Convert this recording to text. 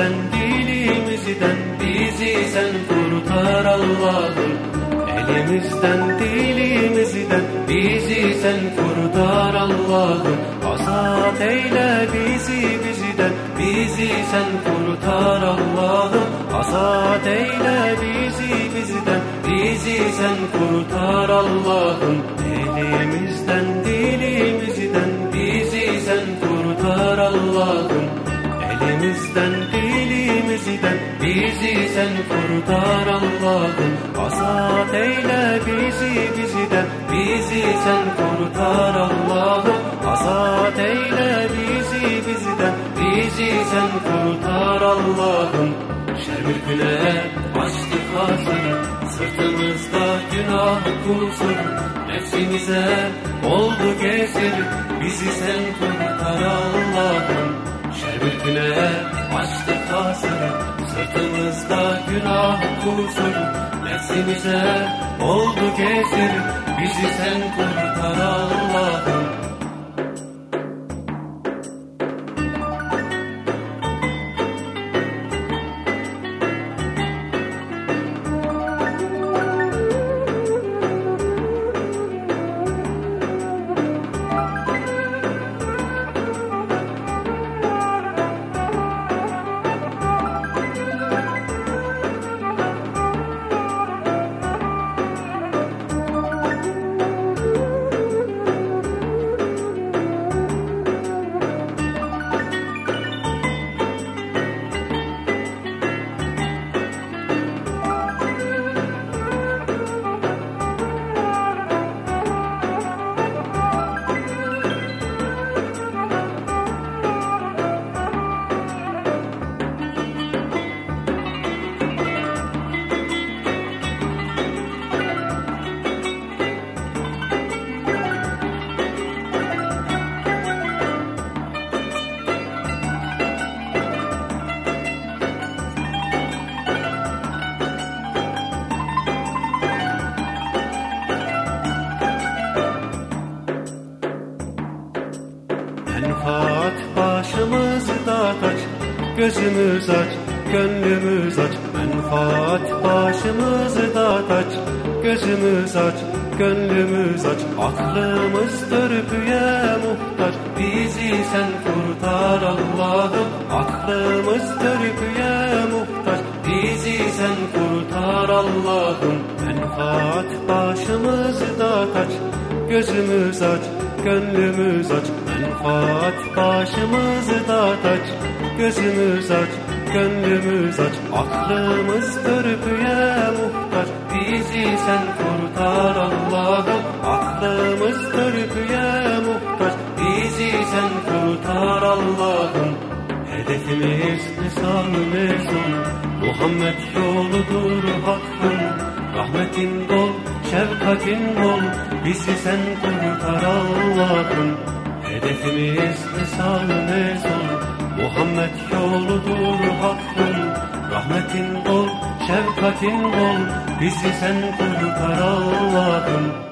Elimizden dilimizden bizi sen kurtar Allah'ım. Elimizden dilimizden bizi sen kurtar Allah'ım. Azat eyle bizi bizden bizi sen kurtar Allah'ım. Azat eyle bizi bizden bizi sen kurtar Allah'ım. Elimizden dilimizden bizi sen kurtar Allah'ım Elimizden dilimizden bizi sen kurtar Allah'ım. Azat eyle bizi bizden bizi sen kurtar Allah'ım. Azat eyle bizi bizden bizi sen kurtar Allah'ım. Şer mülküne açtık ağzını Sırtımızda günah kusur Nefsimize oldu gezir Bizi sen kurtar Allah'ım mülküne açtık ağzını Sırtımızda günah kusur Nefsimize oldu gezir Bizi sen kurtar Allah'ım Menfaat başımızda taç Gözümüz aç, gönlümüz aç. Menfaat başımızda taç Gözümüz aç, gönlümüz aç. Aklımız törpüye muhtaç Bizi sen kurtar Allah'ım. Aklımız törpüye muhtaç Bizi sen kurtar Allah'ım. Menfaat başımızda taç Gözümüz aç, gönlümüz aç Menfaat başımızda taç Gözümüz aç, gönlümüz aç. Aklımız törpüye muhtaç Bizi sen kurtar Allah'ım. Aklımız törpüye muhtaç Bizi sen kurtar Allah'ım. Hedefimiz lisan-ı mezun Muhammed yoludur hakkın Rahmetin bol, şefkatin bol. Bizi sen kurtar Allah'ım Hedefimiz mezun Muhammed yoludur hakkın Rahmetin bol, şefkatin bol. Bizi sen kurtar Allah'ım